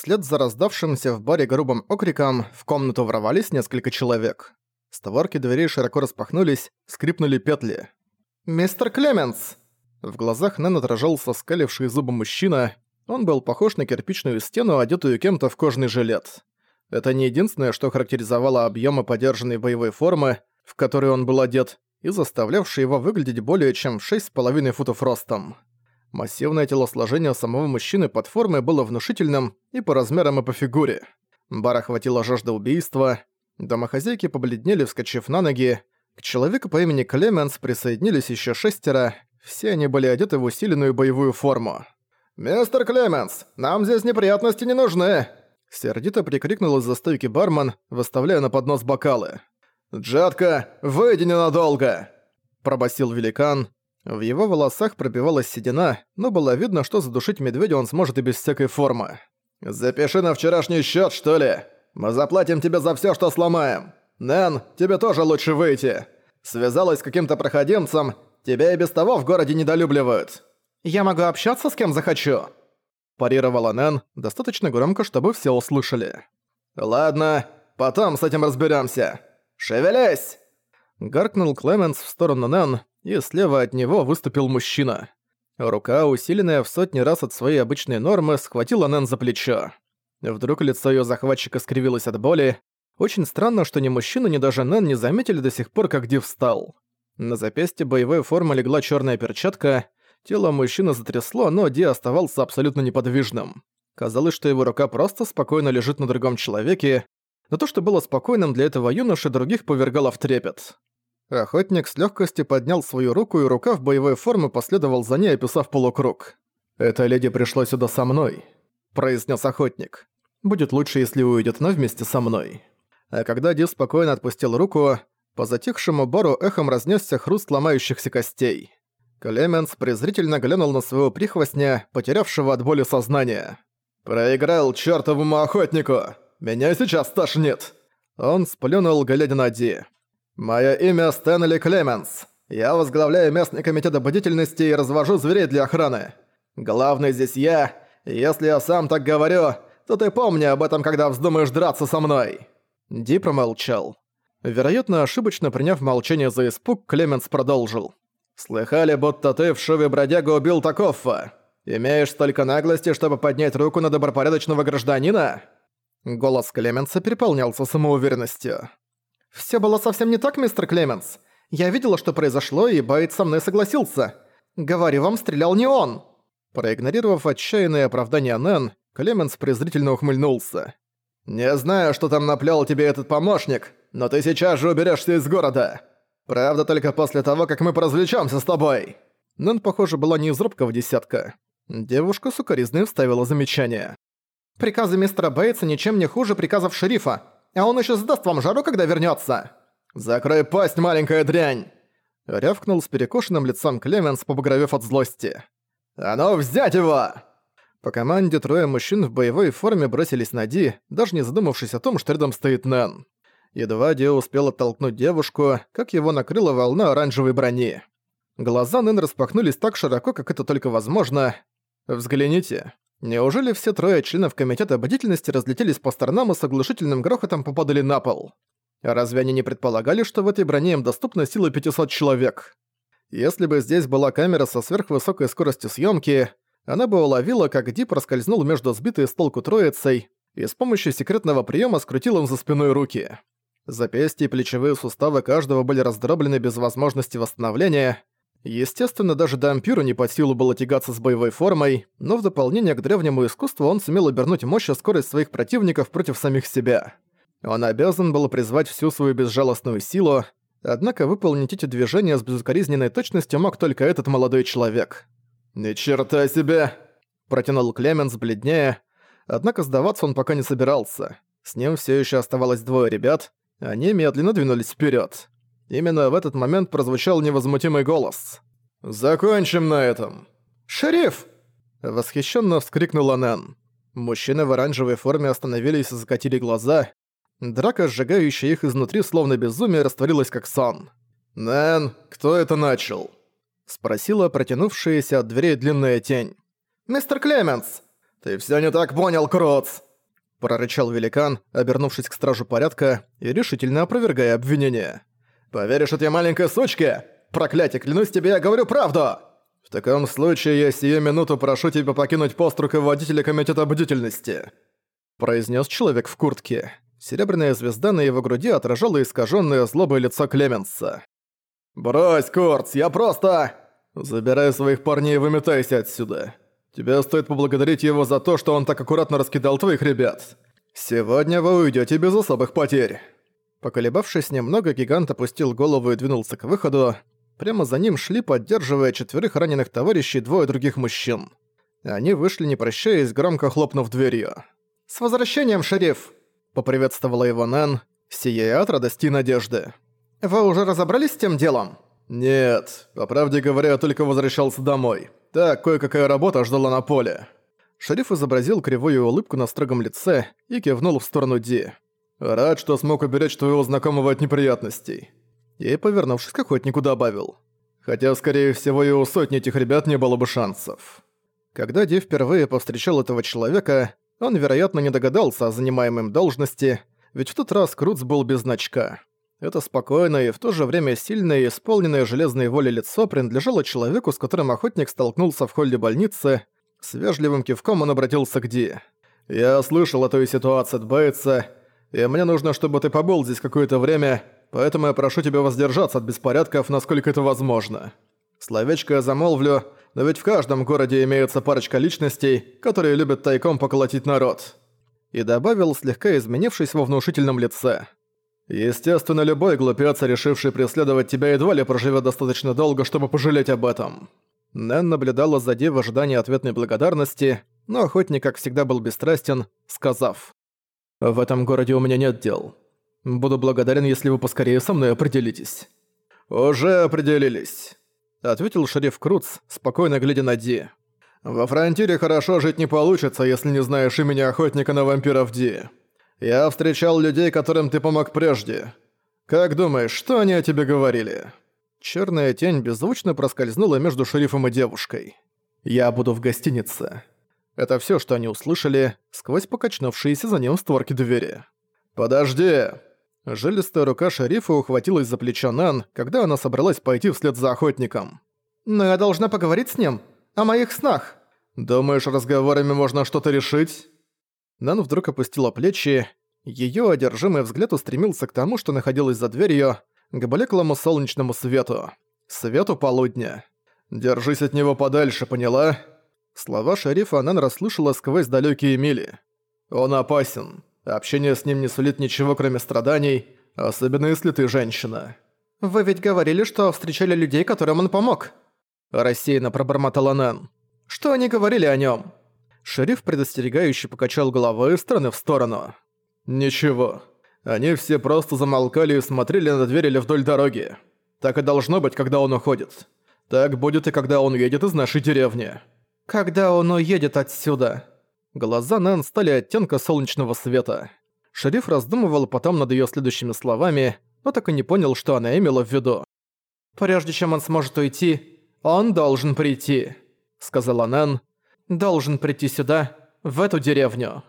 Вслед за раздавшимся в баре грубым окриком в комнату ворвались несколько человек. Створки дверей широко распахнулись, скрипнули петли. «Мистер Клеменс!» В глазах Нэн отражался скаливший зубы мужчина. Он был похож на кирпичную стену, одетую кем-то в кожный жилет. Это не единственное, что характеризовало объемы подержанной боевой формы, в которой он был одет, и заставлявший его выглядеть более чем в 6,5 футов ростом. Массивное телосложение самого мужчины под формой было внушительным и по размерам, и по фигуре. Бара хватило жажда убийства. Домохозяйки побледнели, вскочив на ноги. К человеку по имени Клеменс присоединились еще шестеро. Все они были одеты в усиленную боевую форму. «Мистер Клеменс, нам здесь неприятности не нужны!» Сердито прикрикнул из-за стойки бармен, выставляя на поднос бокалы. «Джатка, выйди ненадолго!» Пробасил великан, в его волосах пробивалась седина, но было видно, что задушить медведя он сможет и без всякой формы. «Запиши на вчерашний счет, что ли? Мы заплатим тебе за все, что сломаем. Нэн, тебе тоже лучше выйти. Связалась с каким-то проходимцем, тебя и без того в городе недолюбливают. Я могу общаться с кем захочу?» Парировала Нэн достаточно громко, чтобы все услышали. «Ладно, потом с этим разберемся. Шевелись!» Гаркнул Клеменс в сторону Нэн, и слева от него выступил мужчина. Рука, усиленная в сотни раз от своей обычной нормы, схватила Нэн за плечо. Вдруг лицо её захватчика скривилось от боли. Очень странно, что ни мужчина, ни даже Нэн не заметили до сих пор, как Ди встал. На запястье боевой формы легла чёрная перчатка. Тело мужчины затрясло, но Ди оставался абсолютно неподвижным. Казалось, что его рука просто спокойно лежит на другом человеке, но то, что было спокойным для этого юноши, других повергало в трепет. Охотник с легкостью поднял свою руку, и рука в боевой форме последовал за ней, описав полукруг. «Эта леди пришла сюда со мной», — произнес охотник. «Будет лучше, если уйдет она вместе со мной». А когда Ди спокойно отпустил руку, по затихшему бару эхом разнесся хруст ломающихся костей. Клеменс презрительно глянул на своего прихвостня, потерявшего от боли сознание. «Проиграл чертовому охотнику! Меня сейчас тошнит!» Он сплюнул, глядя на Ди. «Мое имя Стэнли Клеменс. Я возглавляю местный комитет бдительности и развожу зверей для охраны. Главный здесь я. Если я сам так говорю, то ты помни об этом, когда вздумаешь драться со мной». Ди промолчал. Вероятно, ошибочно приняв молчание за испуг, Клеменс продолжил. «Слыхали, будто ты в шуве бродяга убил Такоффа? Имеешь столько наглости, чтобы поднять руку на добропорядочного гражданина?» Голос Клеменса переполнялся самоуверенностью. «Всё было совсем не так, мистер Клеменс. Я видела, что произошло, и Байт со мной согласился. Говорю вам, стрелял не он!» Проигнорировав отчаянное оправдание Нэн, Клеменс презрительно ухмыльнулся. «Не знаю, что там наплел тебе этот помощник, но ты сейчас же уберешься из города. Правда, только после того, как мы поразвлечёмся с тобой». Нэн, похоже, была не из робкого десятка. Девушка сукоризной вставила замечание. «Приказы мистера Бейтса ничем не хуже приказов шерифа а он еще сдаст вам жару, когда вернется. «Закрой пасть, маленькая дрянь!» Рявкнул с перекошенным лицом Клеменс, побагровев от злости. «А ну, взять его!» По команде трое мужчин в боевой форме бросились на Ди, даже не задумавшись о том, что рядом стоит Нэн. Едва Ди успел оттолкнуть девушку, как его накрыла волна оранжевой брони. Глаза Нэн распахнулись так широко, как это только возможно. «Взгляните. Неужели все трое членов комитета бдительности разлетелись по сторонам и с оглушительным грохотом попадали на пол? Разве они не предполагали, что в этой броне им доступна сила 500 человек? Если бы здесь была камера со сверхвысокой скоростью съемки, она бы уловила, как Дип проскользнул между сбитой с толку троицей и с помощью секретного приема скрутил им за спиной руки. Запястья и плечевые суставы каждого были раздроблены без возможности восстановления, Естественно, даже Дампиру не по силу было тягаться с боевой формой, но в дополнение к древнему искусству он сумел обернуть мощь и скорость своих противников против самих себя. Он обязан был призвать всю свою безжалостную силу, однако выполнить эти движения с безукоризненной точностью мог только этот молодой человек. «Ни черта себе!» – протянул Клеменс бледнее, однако сдаваться он пока не собирался. С ним все еще оставалось двое ребят, они медленно двинулись вперед. Именно в этот момент прозвучал невозмутимый голос. «Закончим на этом!» «Шериф!» Восхищенно вскрикнула Нэн. Мужчины в оранжевой форме остановились и закатили глаза. Драка, сжигающая их изнутри словно безумие, растворилась как сон. «Нэн, кто это начал?» Спросила протянувшаяся от дверей длинная тень. «Мистер Клеменс!» «Ты всё не так понял, Кроц!» прорычал великан, обернувшись к стражу порядка и решительно опровергая обвинение. «Поверишь этой маленькой сучке? Проклятие, клянусь тебе, я говорю правду!» «В таком случае я сию минуту прошу тебя покинуть пост руководителя комитета бдительности», произнес человек в куртке. Серебряная звезда на его груди отражала искаженное злобое лицо Клеменса. «Брось, Курц, я просто...» «Забирай своих парней и выметайся отсюда. Тебе стоит поблагодарить его за то, что он так аккуратно раскидал твоих ребят. Сегодня вы уйдете без особых потерь». Поколебавшись немного, гигант опустил голову и двинулся к выходу. Прямо за ним шли, поддерживая четверых раненых товарищей, двое других мужчин. Они вышли, не прощаясь, громко хлопнув дверью. «С возвращением, шериф!» — поприветствовала его Нэн, сияя от радости и надежды. «Вы уже разобрались с тем делом?» «Нет, по правде говоря, я только возвращался домой. Так, кое-какая работа ждала на поле». Шериф изобразил кривую улыбку на строгом лице и кивнул в сторону Ди. «Рад, что смог уберечь твоего знакомого от неприятностей». И, повернувшись к охотнику, добавил. «Хотя, скорее всего, и у сотни этих ребят не было бы шансов». Когда Ди впервые повстречал этого человека, он, вероятно, не догадался о занимаемом должности, ведь в тот раз Круц был без значка. Это спокойное и в то же время сильное и исполненное железной воли лицо принадлежало человеку, с которым охотник столкнулся в холле больницы. С вежливым кивком он обратился к Ди. «Я слышал о той ситуации от Бейтса, и мне нужно, чтобы ты побыл здесь какое-то время, поэтому я прошу тебя воздержаться от беспорядков, насколько это возможно. Словечко я замолвлю, но ведь в каждом городе имеется парочка личностей, которые любят тайком поколотить народ». И добавил, слегка изменившись во внушительном лице. «Естественно, любой глупец, решивший преследовать тебя, едва ли проживет достаточно долго, чтобы пожалеть об этом». Нэн наблюдала за Ди в ожидании ответной благодарности, но охотник, как всегда, был бесстрастен, сказав. «В этом городе у меня нет дел. Буду благодарен, если вы поскорее со мной определитесь». «Уже определились» ответил шериф Круц, спокойно глядя на Ди. «Во Фронтире хорошо жить не получится, если не знаешь имени охотника на вампиров Ди. Я встречал людей, которым ты помог прежде. Как думаешь, что они о тебе говорили?» Черная тень беззвучно проскользнула между шерифом и девушкой. «Я буду в гостинице». Это все, что они услышали, сквозь покачнувшиеся за ним створки двери. «Подожди!» Жилистая рука шерифа ухватилась за плечо Нан, когда она собралась пойти вслед за охотником. «Но я должна поговорить с ним о моих снах». «Думаешь, разговорами можно что-то решить?» Нан вдруг опустила плечи. Её одержимый взгляд устремился к тому, что находилось за дверью, к блеклому солнечному свету. Свету полудня. «Держись от него подальше, поняла?» Слова шерифа Нан расслышала сквозь далёкие мили. «Он опасен. Общение с ним не сулит ничего, кроме страданий, особенно если ты женщина». «Вы ведь говорили, что встречали людей, которым он помог?» Рассеянно пробормотала Нэн. «Что они говорили о нем? Шериф предостерегающе покачал головой из стороны в сторону. «Ничего. Они все просто замолкали и смотрели на дверь или вдоль дороги. Так и должно быть, когда он уходит. Так будет и когда он уедет из нашей деревни». «Когда он уедет отсюда?» Глаза Нэн стали оттенка солнечного света. Шериф раздумывал потом над её следующими словами, но так и не понял, что она имела в виду. «Прежде чем он сможет уйти, он должен прийти», — сказала Нэн. «Должен прийти сюда, в эту деревню».